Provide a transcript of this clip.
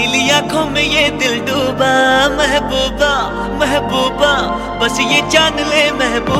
नीली आँखों में ये दिल डूबा महबूबा महबूबा बस ये जान ले महबूबा।